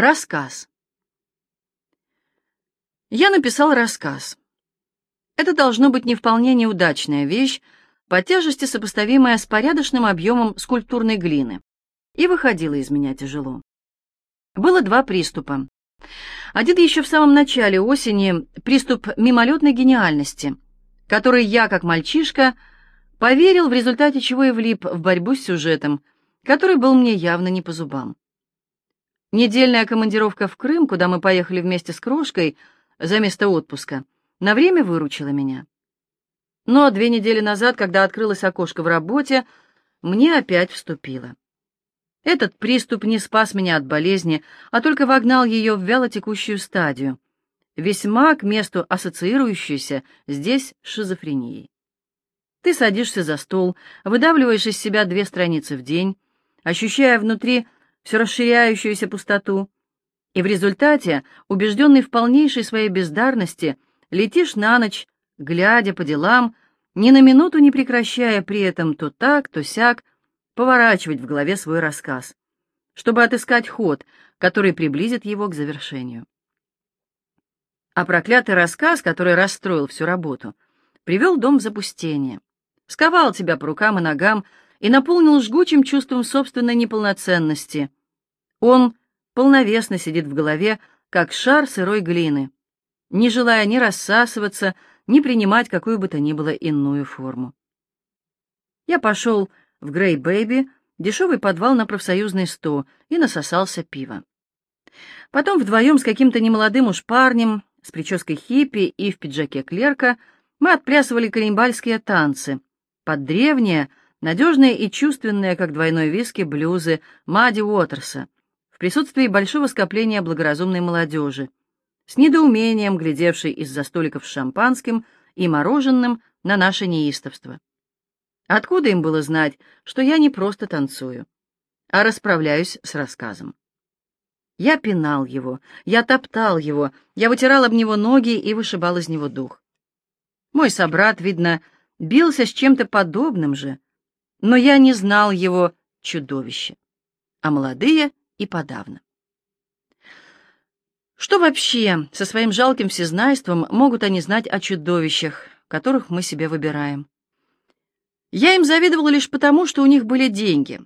Рассказ. Я написал рассказ. Это должно быть не вполне неудачная вещь, по тяжести сопоставимая с порядочным объемом скульптурной глины, и выходило из меня тяжело. Было два приступа. Один еще в самом начале осени, приступ мимолетной гениальности, который я, как мальчишка, поверил, в результате чего и влип в борьбу с сюжетом, который был мне явно не по зубам. Недельная командировка в Крым, куда мы поехали вместе с Крошкой за место отпуска, на время выручила меня. Но две недели назад, когда открылось окошко в работе, мне опять вступило. Этот приступ не спас меня от болезни, а только вогнал ее в вялотекущую стадию, весьма к месту ассоциирующуюся здесь шизофренией. Ты садишься за стол, выдавливаешь из себя две страницы в день, ощущая внутри все расширяющуюся пустоту, и в результате, убежденный в полнейшей своей бездарности, летишь на ночь, глядя по делам, ни на минуту не прекращая при этом то так, то сяк, поворачивать в голове свой рассказ, чтобы отыскать ход, который приблизит его к завершению. А проклятый рассказ, который расстроил всю работу, привел дом в запустение, сковал тебя по рукам и ногам и наполнил жгучим чувством собственной неполноценности, он полновесно сидит в голове, как шар сырой глины, не желая ни рассасываться, ни принимать какую бы то ни было иную форму. Я пошел в Грей Бэйби, дешевый подвал на профсоюзный 100, и насосался пива. Потом вдвоем с каким-то немолодым уж парнем, с прической хиппи и в пиджаке клерка, мы отплясывали колимбальские танцы под древние, надежные и чувственные, как двойной виски, блюзы Мадди Уотерса, в присутствии большого скопления благоразумной молодежи, с недоумением глядевшей из-за столиков с шампанским и мороженым на наше неистовство. Откуда им было знать, что я не просто танцую, а расправляюсь с рассказом? Я пинал его, я топтал его, я вытирал об него ноги и вышибал из него дух. Мой собрат, видно, бился с чем-то подобным же, но я не знал его чудовище, а молодые и подавно. Что вообще со своим жалким всезнайством могут они знать о чудовищах, которых мы себе выбираем? Я им завидовал лишь потому, что у них были деньги.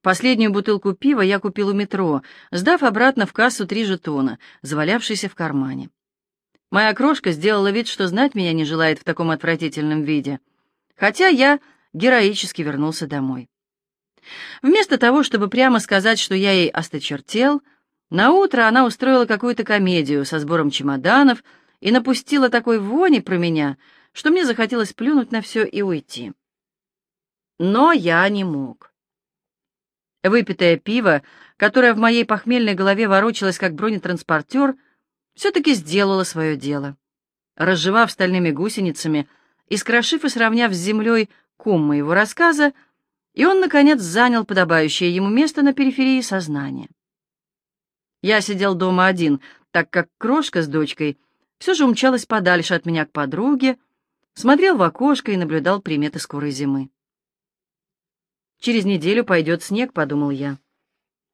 Последнюю бутылку пива я купил у метро, сдав обратно в кассу три жетона, завалявшиеся в кармане. Моя крошка сделала вид, что знать меня не желает в таком отвратительном виде, хотя я героически вернулся домой. Вместо того, чтобы прямо сказать, что я ей осточертел, на утро она устроила какую-то комедию со сбором чемоданов и напустила такой вони про меня, что мне захотелось плюнуть на все и уйти. Но я не мог. Выпитое пиво, которое в моей похмельной голове ворочалось как бронетранспортер, все-таки сделало свое дело. Разжевав стальными гусеницами и скрошив и сравняв с землей ком моего рассказа, и он, наконец, занял подобающее ему место на периферии сознания. Я сидел дома один, так как крошка с дочкой все же умчалась подальше от меня к подруге, смотрел в окошко и наблюдал приметы скорой зимы. «Через неделю пойдет снег», — подумал я.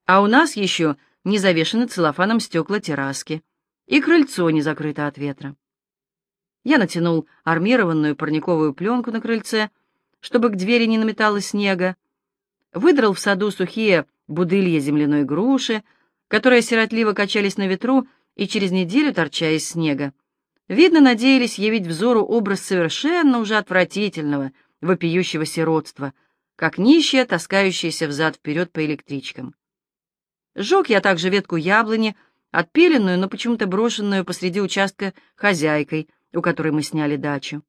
«А у нас еще не завешены целлофаном стекла терраски, и крыльцо не закрыто от ветра». Я натянул армированную парниковую пленку на крыльце, чтобы к двери не наметалось снега, выдрал в саду сухие будылья земляной груши, которые сиротливо качались на ветру и через неделю, торча из снега, видно, надеялись явить взору образ совершенно уже отвратительного, вопиющего сиротства, как нищие, таскающиеся взад-вперед по электричкам. Сжег я также ветку яблони, отпиленную, но почему-то брошенную посреди участка хозяйкой, у которой мы сняли дачу.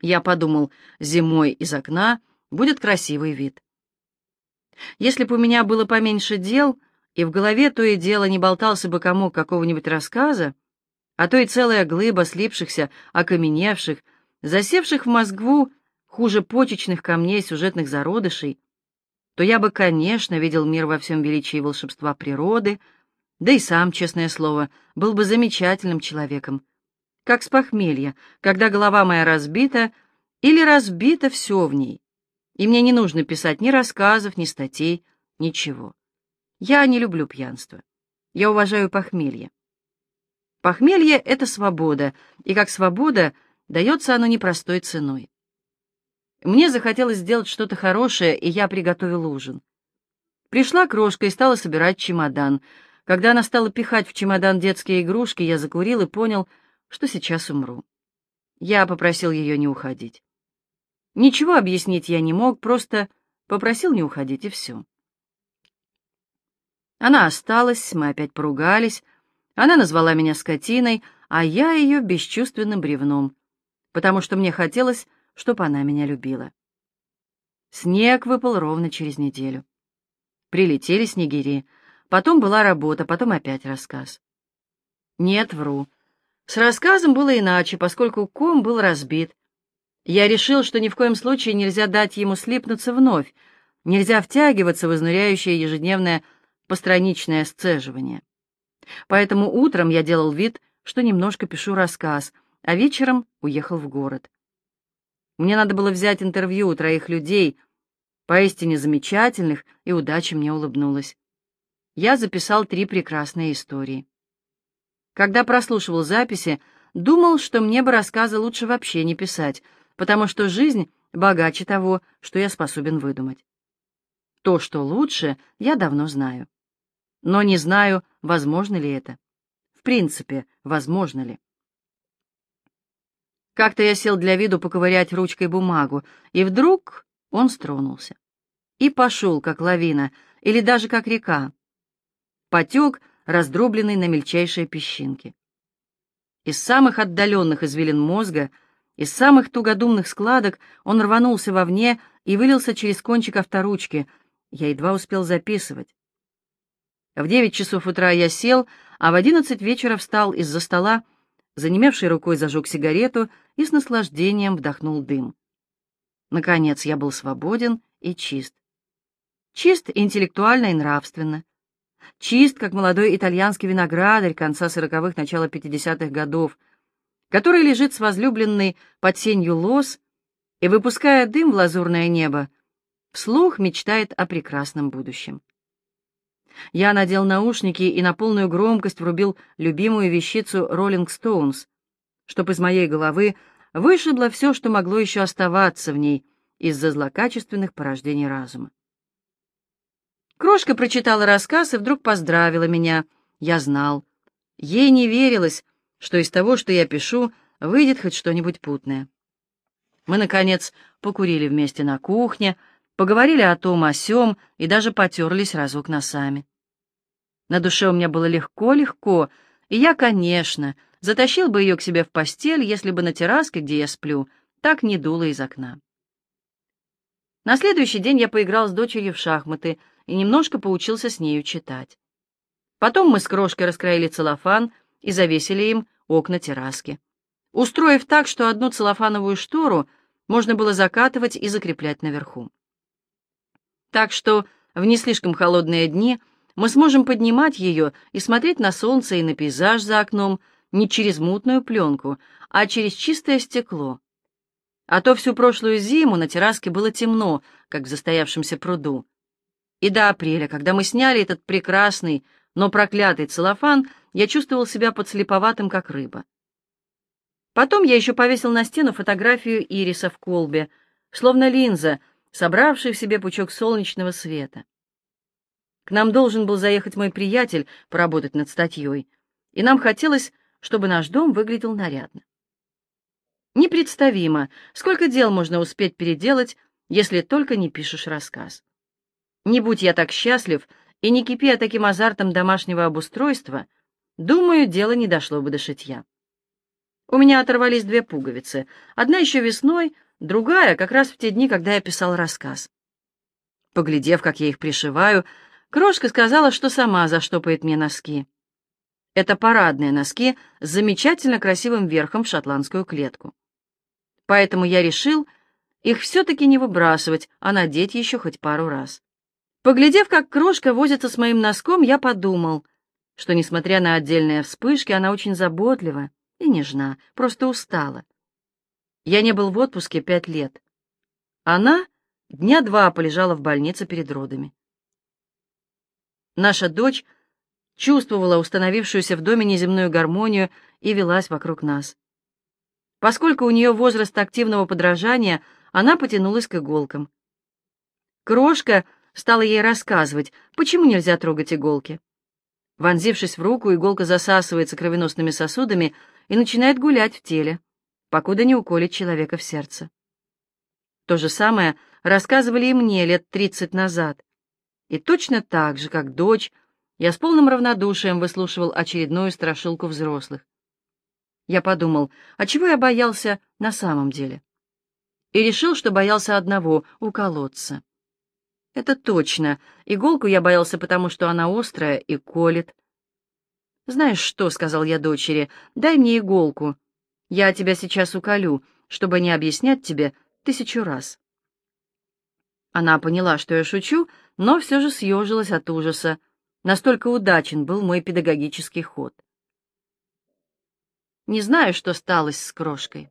Я подумал, зимой из окна будет красивый вид. Если бы у меня было поменьше дел, и в голове то и дело не болтался бы комок какого-нибудь рассказа, а то и целая глыба слипшихся, окаменевших, засевших в мозгу хуже почечных камней сюжетных зародышей, то я бы, конечно, видел мир во всем величии волшебства природы, да и сам, честное слово, был бы замечательным человеком, как с похмелья, когда голова моя разбита или разбито все в ней, и мне не нужно писать ни рассказов, ни статей, ничего. Я не люблю пьянство. Я уважаю похмелье. Похмелье — это свобода, и как свобода дается оно непростой ценой. Мне захотелось сделать что-то хорошее, и я приготовил ужин. Пришла крошка и стала собирать чемодан. Когда она стала пихать в чемодан детские игрушки, я закурил и понял, что сейчас умру. Я попросил ее не уходить. Ничего объяснить я не мог, просто попросил не уходить, и все. Она осталась, мы опять поругались. Она назвала меня скотиной, а я ее бесчувственным бревном, потому что мне хотелось, чтобы она меня любила. Снег выпал ровно через неделю. Прилетели снегири. Потом была работа, потом опять рассказ. Нет, вру. С рассказом было иначе, поскольку ком был разбит. Я решил, что ни в коем случае нельзя дать ему слипнуться вновь, нельзя втягиваться в изнуряющее ежедневное постраничное сцеживание. Поэтому утром я делал вид, что немножко пишу рассказ, а вечером уехал в город. Мне надо было взять интервью у троих людей, поистине замечательных, и удача мне улыбнулась. Я записал три прекрасные истории. Когда прослушивал записи, думал, что мне бы рассказы лучше вообще не писать, потому что жизнь богаче того, что я способен выдумать. То, что лучше, я давно знаю но не знаю, возможно ли это. В принципе, возможно ли. Как-то я сел для виду поковырять ручкой бумагу, и вдруг он стронулся. И пошел, как лавина, или даже как река. Потек, раздробленный на мельчайшие песчинки. Из самых отдаленных извилин мозга, из самых тугодумных складок он рванулся вовне и вылился через кончик авторучки. Я едва успел записывать. В девять часов утра я сел, а в одиннадцать вечера встал из-за стола, занемевшей рукой зажег сигарету и с наслаждением вдохнул дым. Наконец я был свободен и чист. Чист интеллектуально и нравственно. Чист, как молодой итальянский виноградарь конца сороковых, начала пятидесятых годов, который лежит с возлюбленной под сенью лос и, выпуская дым в лазурное небо, вслух мечтает о прекрасном будущем. Я надел наушники и на полную громкость врубил любимую вещицу Rolling Stones, чтоб из моей головы вышибло все, что могло еще оставаться в ней из-за злокачественных порождений разума. Крошка прочитала рассказ и вдруг поздравила меня. Я знал. Ей не верилось, что из того, что я пишу, выйдет хоть что-нибудь путное. Мы, наконец, покурили вместе на кухне, поговорили о том, о сём и даже потерлись разок носами. На душе у меня было легко-легко, и я, конечно, затащил бы ее к себе в постель, если бы на терраске, где я сплю, так не дуло из окна. На следующий день я поиграл с дочерью в шахматы и немножко поучился с нею читать. Потом мы с крошкой раскроили целлофан и завесили им окна терраски, устроив так, что одну целлофановую штору можно было закатывать и закреплять наверху. Так что в не слишком холодные дни мы сможем поднимать ее и смотреть на солнце и на пейзаж за окном не через мутную пленку, а через чистое стекло. А то всю прошлую зиму на терраске было темно, как в застоявшемся пруду. И до апреля, когда мы сняли этот прекрасный, но проклятый целлофан, я чувствовал себя подслеповатым, как рыба. Потом я еще повесил на стену фотографию ириса в колбе, словно линза, собравший в себе пучок солнечного света. К нам должен был заехать мой приятель поработать над статьей, и нам хотелось, чтобы наш дом выглядел нарядно. Непредставимо, сколько дел можно успеть переделать, если только не пишешь рассказ. Не будь я так счастлив и не кипи таким азартом домашнего обустройства, думаю, дело не дошло бы до шитья. У меня оторвались две пуговицы, одна еще весной, другая как раз в те дни, когда я писал рассказ. Поглядев, как я их пришиваю, Крошка сказала, что сама заштопает мне носки. Это парадные носки с замечательно красивым верхом в шотландскую клетку. Поэтому я решил их все-таки не выбрасывать, а надеть еще хоть пару раз. Поглядев, как крошка возится с моим носком, я подумал, что, несмотря на отдельные вспышки, она очень заботлива и нежна, просто устала. Я не был в отпуске пять лет. Она дня два полежала в больнице перед родами. Наша дочь чувствовала установившуюся в доме неземную гармонию и велась вокруг нас. Поскольку у нее возраст активного подражания, она потянулась к иголкам. Крошка стала ей рассказывать, почему нельзя трогать иголки. Вонзившись в руку, иголка засасывается кровеносными сосудами и начинает гулять в теле, покуда не уколет человека в сердце. То же самое рассказывали и мне лет тридцать назад. И точно так же, как дочь, я с полным равнодушием выслушивал очередную страшилку взрослых. Я подумал, а чего я боялся на самом деле? И решил, что боялся одного — уколоться. Это точно. Иголку я боялся, потому что она острая и колет. «Знаешь что?» — сказал я дочери. «Дай мне иголку. Я тебя сейчас уколю, чтобы не объяснять тебе тысячу раз». Она поняла, что я шучу, но все же съежилась от ужаса. Настолько удачен был мой педагогический ход. Не знаю, что сталось с крошкой.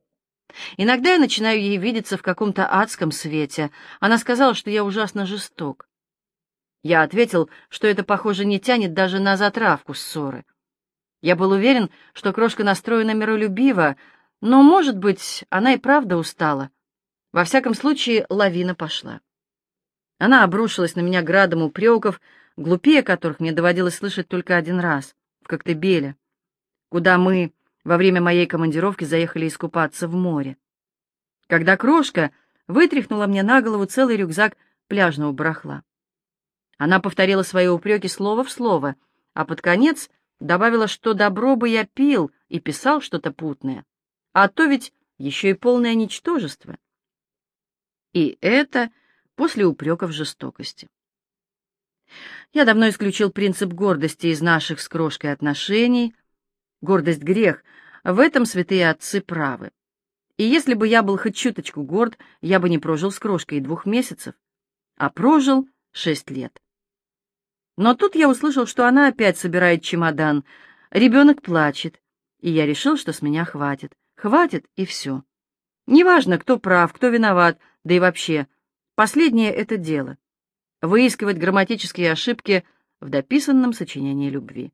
Иногда я начинаю ей видеться в каком-то адском свете. Она сказала, что я ужасно жесток. Я ответил, что это, похоже, не тянет даже на затравку ссоры. Я был уверен, что крошка настроена миролюбиво, но, может быть, она и правда устала. Во всяком случае, лавина пошла. Она обрушилась на меня градом упреков, глупее которых мне доводилось слышать только один раз, в Коктебеле, куда мы во время моей командировки заехали искупаться в море. Когда крошка вытряхнула мне на голову целый рюкзак пляжного барахла. Она повторила свои упреки слово в слово, а под конец добавила, что добро бы я пил и писал что-то путное, а то ведь еще и полное ничтожество. И это после упреков жестокости. Я давно исключил принцип гордости из наших с крошкой отношений. Гордость — грех, в этом святые отцы правы. И если бы я был хоть чуточку горд, я бы не прожил с крошкой двух месяцев, а прожил шесть лет. Но тут я услышал, что она опять собирает чемодан. Ребенок плачет, и я решил, что с меня хватит. Хватит, и все. Неважно, кто прав, кто виноват, да и вообще, последнее — это дело. Выискивать грамматические ошибки в дописанном сочинении любви.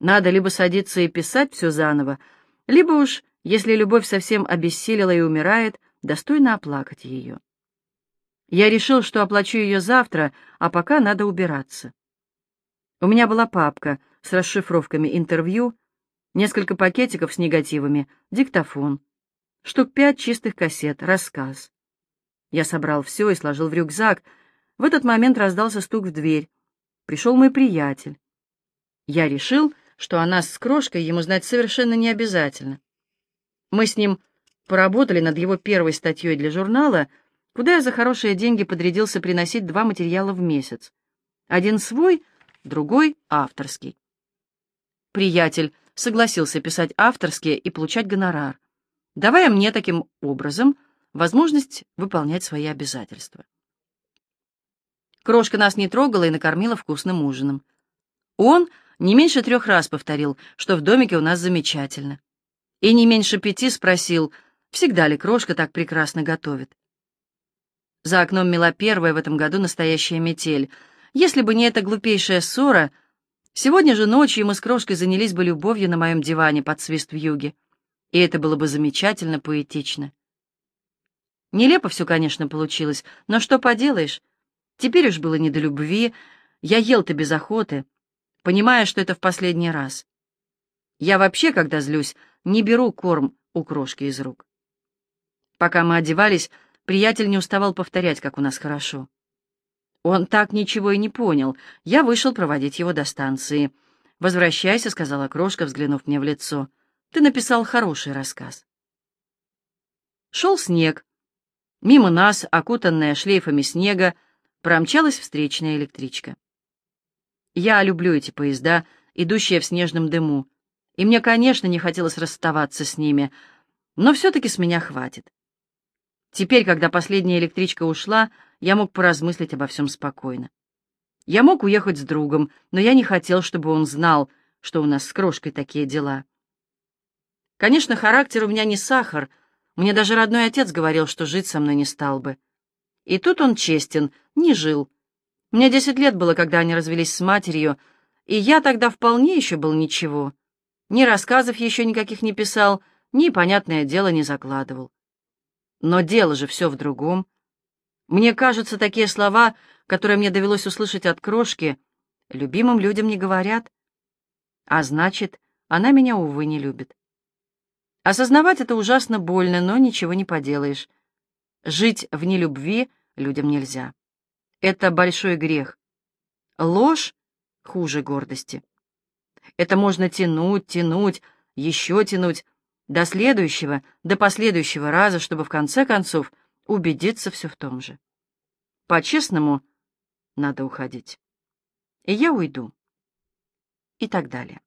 Надо либо садиться и писать все заново, либо уж, если любовь совсем обессилила и умирает, достойно оплакать ее. Я решил, что оплачу ее завтра, а пока надо убираться. У меня была папка с расшифровками интервью, несколько пакетиков с негативами, диктофон, штук пять чистых кассет, рассказ. Я собрал все и сложил в рюкзак. В этот момент раздался стук в дверь. Пришел мой приятель. Я решил, что о нас с Крошкой ему знать совершенно не обязательно. Мы с ним поработали над его первой статьей для журнала, куда я за хорошие деньги подрядился приносить два материала в месяц. Один свой, другой авторский. Приятель согласился писать авторские и получать гонорар, давая мне таким образом возможность выполнять свои обязательства. Крошка нас не трогала и накормила вкусным ужином. Он не меньше трех раз повторил, что в домике у нас замечательно. И не меньше пяти спросил, всегда ли крошка так прекрасно готовит. За окном мела первая в этом году настоящая метель. Если бы не эта глупейшая ссора, сегодня же ночью мы с крошкой занялись бы любовью на моем диване под свист в юге. И это было бы замечательно поэтично. Нелепо все, конечно, получилось, но что поделаешь? Теперь уж было не до любви, я ел-то без охоты, понимая, что это в последний раз. Я вообще, когда злюсь, не беру корм у крошки из рук. Пока мы одевались, приятель не уставал повторять, как у нас хорошо. Он так ничего и не понял. Я вышел проводить его до станции. «Возвращайся», — сказала крошка, взглянув мне в лицо. «Ты написал хороший рассказ». Шел снег. Мимо нас, окутанная шлейфами снега, промчалась встречная электричка. Я люблю эти поезда, идущие в снежном дыму, и мне, конечно, не хотелось расставаться с ними, но все-таки с меня хватит. Теперь, когда последняя электричка ушла, я мог поразмыслить обо всем спокойно. Я мог уехать с другом, но я не хотел, чтобы он знал, что у нас с крошкой такие дела. Конечно, характер у меня не сахар. Мне даже родной отец говорил, что жить со мной не стал бы. И тут он честен, не жил, Мне десять лет было, когда они развелись с матерью, и я тогда вполне еще был ничего. Ни рассказов еще никаких не писал, ни, понятное дело, не закладывал. Но дело же все в другом. Мне кажется, такие слова, которые мне довелось услышать от крошки, любимым людям не говорят. А значит, она меня, увы, не любит. Осознавать это ужасно больно, но ничего не поделаешь. Жить в нелюбви людям нельзя. Это большой грех. Ложь хуже гордости. Это можно тянуть, тянуть, еще тянуть, до следующего, до последующего раза, чтобы в конце концов убедиться все в том же. По-честному, надо уходить. И я уйду. И так далее.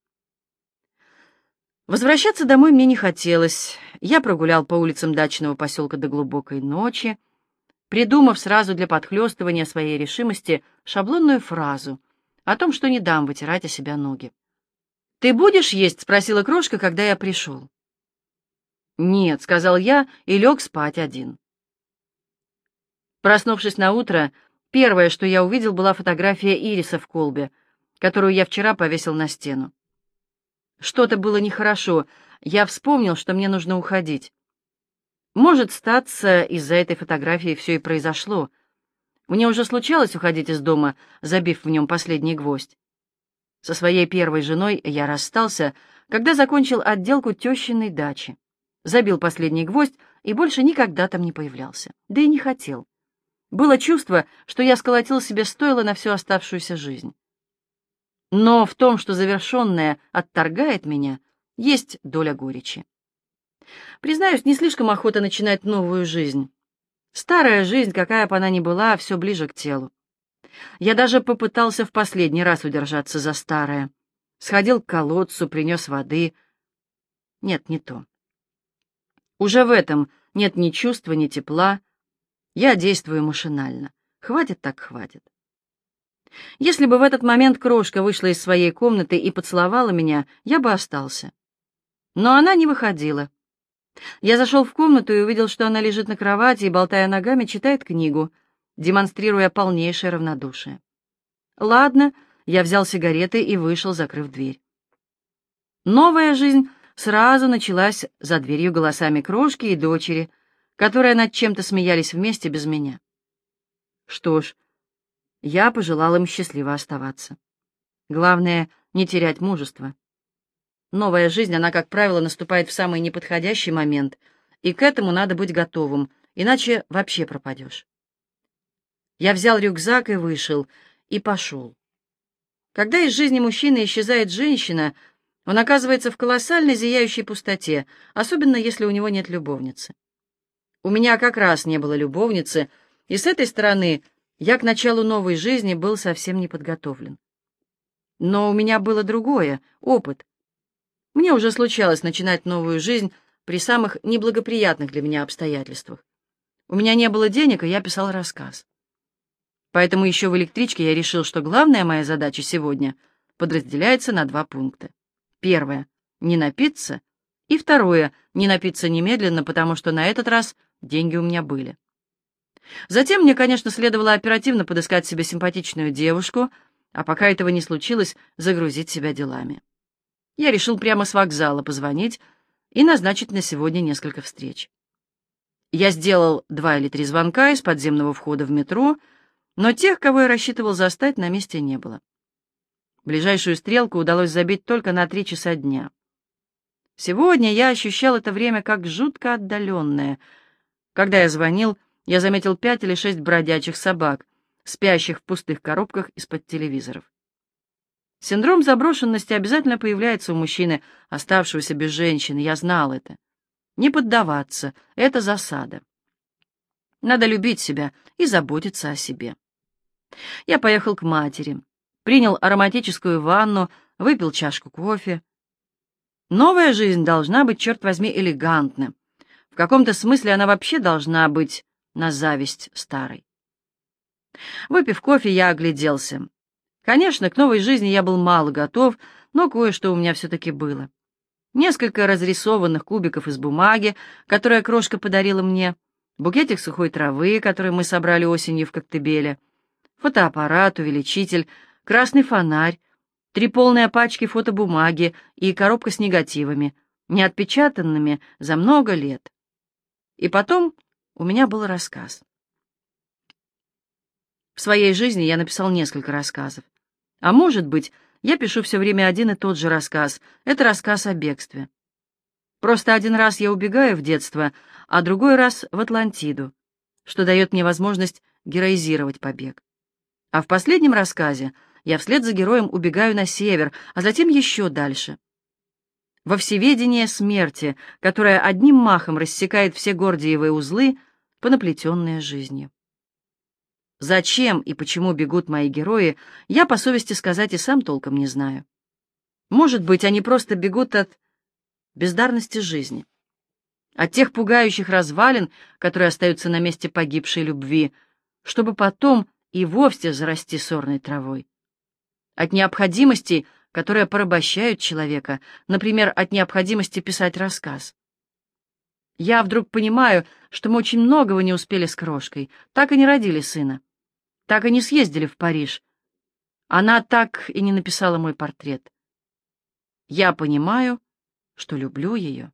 Возвращаться домой мне не хотелось. Я прогулял по улицам дачного поселка до глубокой ночи, придумав сразу для подхлестывания своей решимости шаблонную фразу о том, что не дам вытирать о себя ноги. «Ты будешь есть?» — спросила крошка, когда я пришел. «Нет», — сказал я и лег спать один. Проснувшись на утро, первое, что я увидел, была фотография Ириса в колбе, которую я вчера повесил на стену. Что-то было нехорошо. Я вспомнил, что мне нужно уходить. Может, статься, из-за этой фотографии все и произошло. Мне уже случалось уходить из дома, забив в нем последний гвоздь. Со своей первой женой я расстался, когда закончил отделку тещиной дачи. Забил последний гвоздь и больше никогда там не появлялся. Да и не хотел. Было чувство, что я сколотил себе стойло на всю оставшуюся жизнь. Но в том, что завершенное отторгает меня, есть доля горечи. Признаюсь, не слишком охота начинать новую жизнь. Старая жизнь, какая бы она ни была, все ближе к телу. Я даже попытался в последний раз удержаться за старое. Сходил к колодцу, принес воды. Нет, не то. Уже в этом нет ни чувства, ни тепла. Я действую машинально. Хватит так хватит. Если бы в этот момент крошка вышла из своей комнаты и поцеловала меня, я бы остался. Но она не выходила. Я зашел в комнату и увидел, что она лежит на кровати и, болтая ногами, читает книгу, демонстрируя полнейшее равнодушие. Ладно, я взял сигареты и вышел, закрыв дверь. Новая жизнь сразу началась за дверью голосами крошки и дочери, которые над чем-то смеялись вместе без меня. Что ж, я пожелал им счастливо оставаться. Главное — не терять мужество. Новая жизнь, она, как правило, наступает в самый неподходящий момент, и к этому надо быть готовым, иначе вообще пропадешь. Я взял рюкзак и вышел, и пошел. Когда из жизни мужчины исчезает женщина, он оказывается в колоссальной зияющей пустоте, особенно если у него нет любовницы. У меня как раз не было любовницы, и с этой стороны я к началу новой жизни был совсем не подготовлен. Но у меня было другое — опыт. Мне уже случалось начинать новую жизнь при самых неблагоприятных для меня обстоятельствах. У меня не было денег, и я писал рассказ. Поэтому еще в электричке я решил, что главная моя задача сегодня подразделяется на два пункта. Первое — не напиться, и второе — не напиться немедленно, потому что на этот раз деньги у меня были. Затем мне, конечно, следовало оперативно подыскать себе симпатичную девушку, а пока этого не случилось, загрузить себя делами. Я решил прямо с вокзала позвонить и назначить на сегодня несколько встреч. Я сделал два или три звонка из подземного входа в метро, но тех, кого я рассчитывал застать, на месте не было. Ближайшую стрелку удалось забить только на три часа дня. Сегодня я ощущал это время как жутко отдаленное. Когда я звонил, я заметил пять или шесть бродячих собак, спящих в пустых коробках из-под телевизоров. Синдром заброшенности обязательно появляется у мужчины, оставшегося без женщины, я знал это. Не поддаваться — это засада. Надо любить себя и заботиться о себе. Я поехал к матери, принял ароматическую ванну, выпил чашку кофе. Новая жизнь должна быть, черт возьми, элегантна. В каком-то смысле она вообще должна быть на зависть старой. Выпив кофе, я огляделся. Конечно, к новой жизни я был мало готов, но кое-что у меня все-таки было. Несколько разрисованных кубиков из бумаги, которые крошка подарила мне, букетик сухой травы, который мы собрали осенью в Коктебеле, Фотоаппарат, увеличитель, красный фонарь, три полные пачки фотобумаги и коробка с негативами, не отпечатанными за много лет. И потом у меня был рассказ. В своей жизни я написал несколько рассказов. А может быть, я пишу все время один и тот же рассказ. Это рассказ о бегстве. Просто один раз я убегаю в детство, а другой раз в Атлантиду, что дает мне возможность героизировать побег. А в последнем рассказе я вслед за героем убегаю на север, а затем еще дальше. Во всеведение смерти, которая одним махом рассекает все гордиевые узлы, понаплетенные жизнью. Зачем и почему бегут мои герои, я по совести сказать и сам толком не знаю. Может быть, они просто бегут от бездарности жизни, от тех пугающих развалин, которые остаются на месте погибшей любви, чтобы потом и вовсе зарасти сорной травой, от необходимостей, которые порабощают человека, например, от необходимости писать рассказ. Я вдруг понимаю, что мы очень многого не успели с крошкой, так и не родили сына так и не съездили в Париж. Она так и не написала мой портрет. Я понимаю, что люблю ее.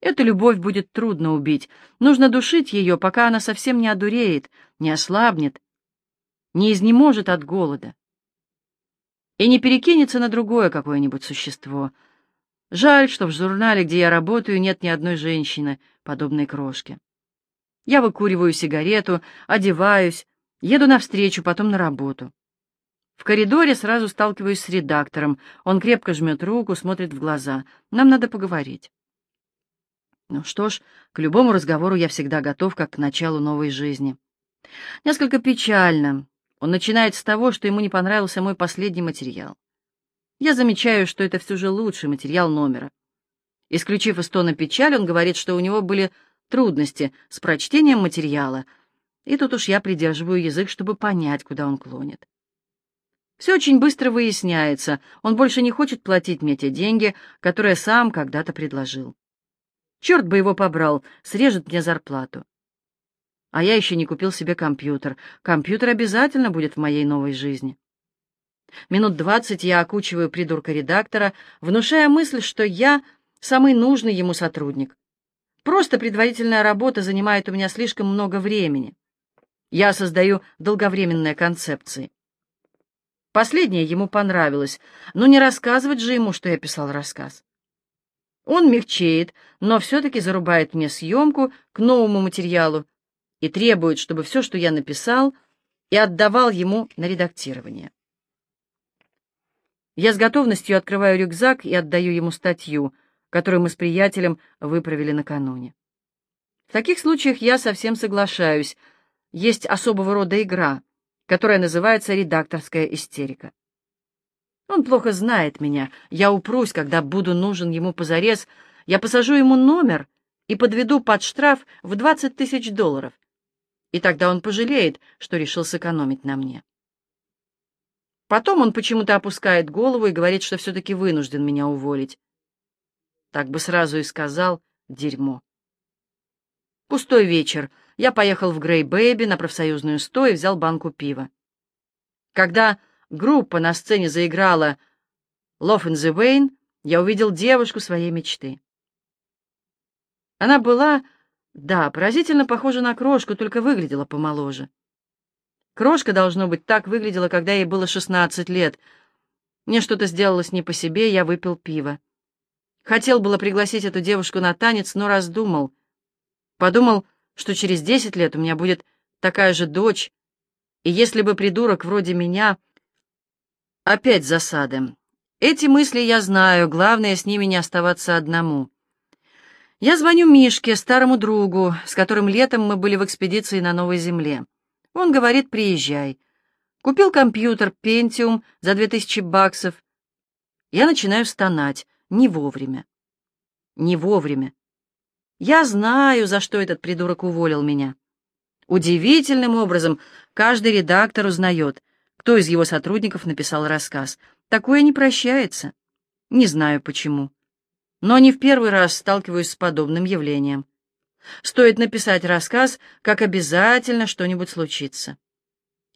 Эту любовь будет трудно убить. Нужно душить ее, пока она совсем не одуреет, не ослабнет, не изнеможет от голода и не перекинется на другое какое-нибудь существо. Жаль, что в журнале, где я работаю, нет ни одной женщины, подобной крошке. Я выкуриваю сигарету, одеваюсь, еду навстречу, потом на работу. В коридоре сразу сталкиваюсь с редактором. Он крепко жмет руку, смотрит в глаза. Нам надо поговорить. Ну что ж, к любому разговору я всегда готов, как к началу новой жизни. Несколько печально. Он начинает с того, что ему не понравился мой последний материал. Я замечаю, что это все же лучший материал номера. Исключив из тона печаль, он говорит, что у него были трудности с прочтением материала, и тут уж я придерживаю язык, чтобы понять, куда он клонит. Все очень быстро выясняется, он больше не хочет платить мне те деньги, которые сам когда-то предложил. Черт бы его побрал, срежет мне зарплату. А я еще не купил себе компьютер. Компьютер обязательно будет в моей новой жизни. Минут двадцать я окучиваю придурка редактора, внушая мысль, что я самый нужный ему сотрудник, Просто предварительная работа занимает у меня слишком много времени. Я создаю долговременные концепции. Последнее ему понравилось, но не рассказывать же ему, что я писал рассказ. Он мягчеет, но все-таки зарубает мне съемку к новому материалу и требует, чтобы все, что я написал, и отдавал ему на редактирование. Я с готовностью открываю рюкзак и отдаю ему статью — которую мы с приятелем выправили накануне. В таких случаях я совсем соглашаюсь. Есть особого рода игра, которая называется редакторская истерика. Он плохо знает меня. Я упрусь, когда буду нужен ему позарез. Я посажу ему номер и подведу под штраф в 20 тысяч долларов. И тогда он пожалеет, что решил сэкономить на мне. Потом он почему-то опускает голову и говорит, что все-таки вынужден меня уволить. Так бы сразу и сказал «дерьмо». Пустой вечер. Я поехал в Грей Бэйби на профсоюзную сто и взял банку пива. Когда группа на сцене заиграла «Love in the Vein», я увидел девушку своей мечты. Она была, да, поразительно похожа на крошку, только выглядела помоложе. Крошка, должно быть, так выглядела, когда ей было шестнадцать лет. Мне что-то сделалось не по себе, я выпил пиво. Хотел было пригласить эту девушку на танец, но раздумал. Подумал, что через десять лет у меня будет такая же дочь, и если бы придурок вроде меня... Опять засады. Эти мысли я знаю, главное с ними не оставаться одному. Я звоню Мишке, старому другу, с которым летом мы были в экспедиции на Новой Земле. Он говорит, приезжай. Купил компьютер Pentium за две тысячи баксов. Я начинаю стонать не вовремя. Не вовремя. Я знаю, за что этот придурок уволил меня. Удивительным образом каждый редактор узнает, кто из его сотрудников написал рассказ. Такое не прощается. Не знаю почему. Но не в первый раз сталкиваюсь с подобным явлением. Стоит написать рассказ, как обязательно что-нибудь случится.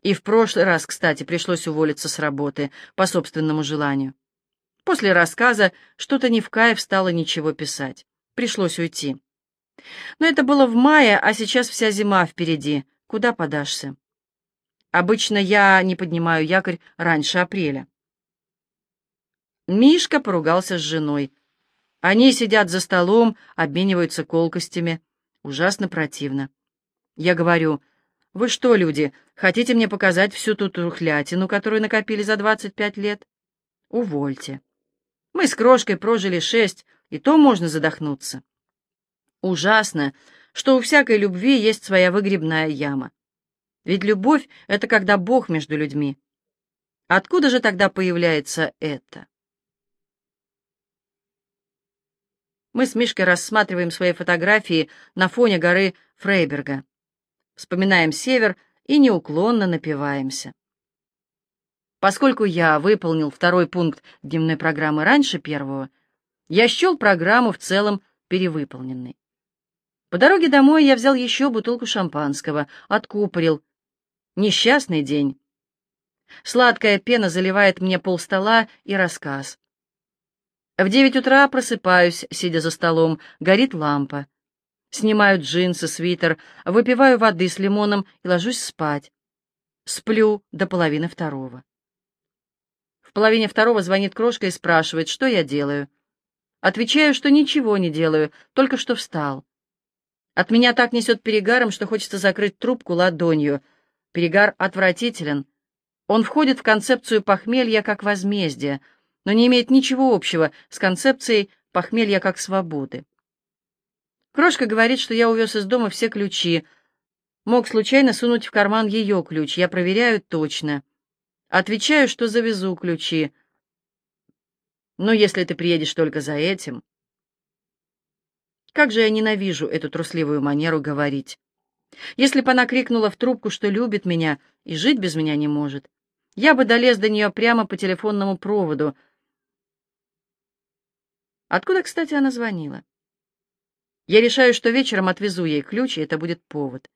И в прошлый раз, кстати, пришлось уволиться с работы по собственному желанию. После рассказа что-то не в кайф стало ничего писать. Пришлось уйти. Но это было в мае, а сейчас вся зима впереди. Куда подашься? Обычно я не поднимаю якорь раньше апреля. Мишка поругался с женой. Они сидят за столом, обмениваются колкостями. Ужасно противно. Я говорю, вы что, люди, хотите мне показать всю ту трухлятину, которую накопили за 25 лет? Увольте. Мы с Крошкой прожили шесть, и то можно задохнуться. Ужасно, что у всякой любви есть своя выгребная яма. Ведь любовь — это когда Бог между людьми. Откуда же тогда появляется это? Мы с Мишкой рассматриваем свои фотографии на фоне горы Фрейберга. Вспоминаем север и неуклонно напиваемся. Поскольку я выполнил второй пункт дневной программы раньше первого, я счел программу в целом перевыполненной. По дороге домой я взял еще бутылку шампанского, откупорил. Несчастный день. Сладкая пена заливает мне полстола и рассказ. В девять утра просыпаюсь, сидя за столом, горит лампа. Снимаю джинсы, свитер, выпиваю воды с лимоном и ложусь спать. Сплю до половины второго. В половине второго звонит крошка и спрашивает, что я делаю. Отвечаю, что ничего не делаю, только что встал. От меня так несет перегаром, что хочется закрыть трубку ладонью. Перегар отвратителен. Он входит в концепцию похмелья как возмездие — но не имеет ничего общего с концепцией похмелья как свободы. Крошка говорит, что я увез из дома все ключи. Мог случайно сунуть в карман ее ключ. Я проверяю точно. Отвечаю, что завезу ключи. Но если ты приедешь только за этим... Как же я ненавижу эту трусливую манеру говорить. Если бы она крикнула в трубку, что любит меня и жить без меня не может, я бы долез до нее прямо по телефонному проводу — Откуда, кстати, она звонила? Я решаю, что вечером отвезу ей ключ, и это будет повод.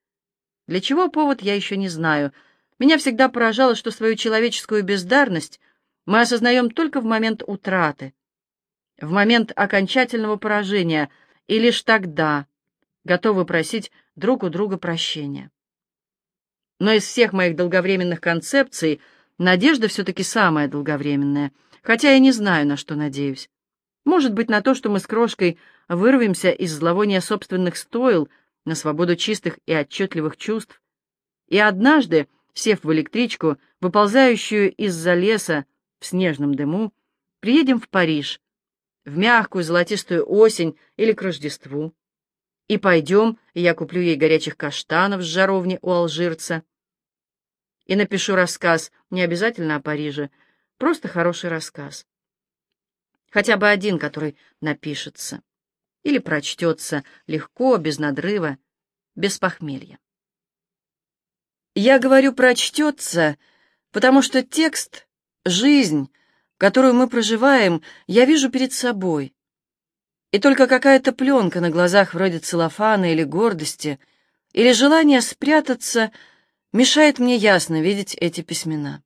Для чего повод, я еще не знаю. Меня всегда поражало, что свою человеческую бездарность мы осознаем только в момент утраты, в момент окончательного поражения, и лишь тогда готовы просить друг у друга прощения. Но из всех моих долговременных концепций надежда все-таки самая долговременная, хотя я не знаю, на что надеюсь. Может быть, на то, что мы с Крошкой вырвемся из зловония собственных стоил на свободу чистых и отчетливых чувств. И однажды, сев в электричку, выползающую из-за леса в снежном дыму, приедем в Париж, в мягкую золотистую осень или к Рождеству. И пойдем, и я куплю ей горячих каштанов с жаровни у алжирца. И напишу рассказ, не обязательно о Париже, просто хороший рассказ. Хотя бы один, который напишется или прочтется легко, без надрыва, без похмелья. Я говорю «прочтется», потому что текст, жизнь, которую мы проживаем, я вижу перед собой. И только какая-то пленка на глазах вроде целлофана или гордости, или желание спрятаться мешает мне ясно видеть эти письмена.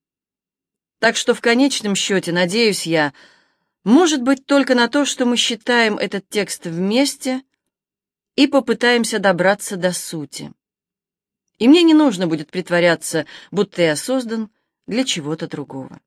Так что в конечном счете, надеюсь я, может быть только на то, что мы считаем этот текст вместе и попытаемся добраться до сути. И мне не нужно будет притворяться, будто я создан для чего-то другого.